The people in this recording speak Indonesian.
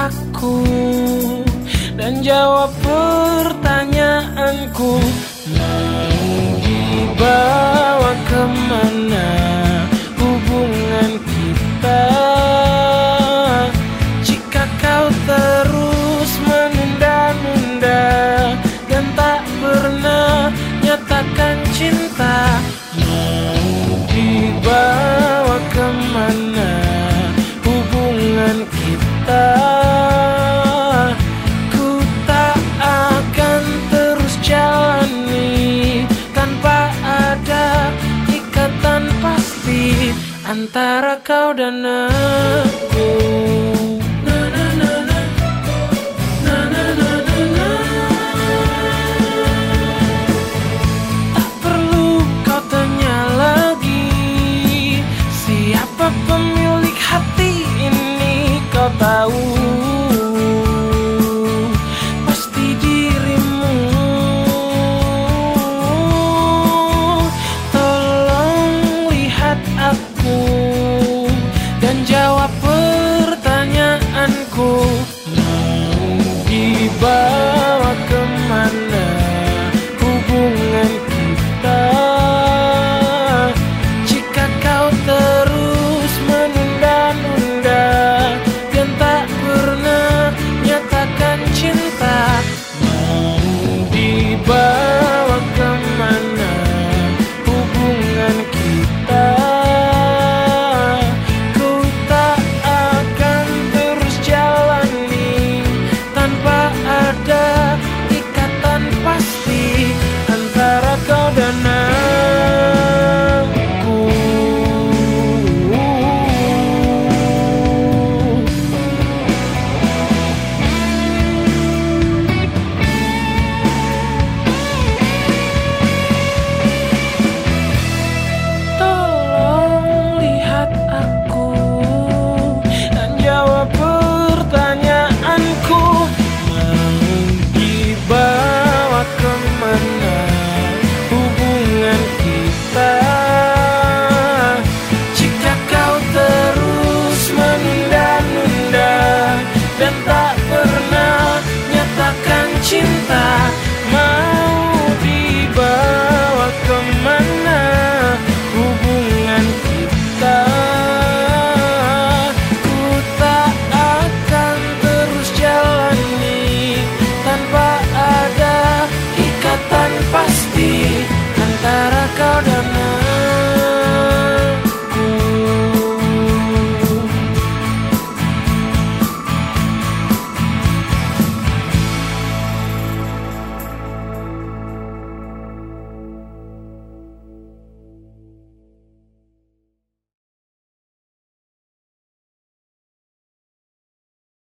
aku dan jawab pertanyaanku Antara kau dan aku Mm-hmm.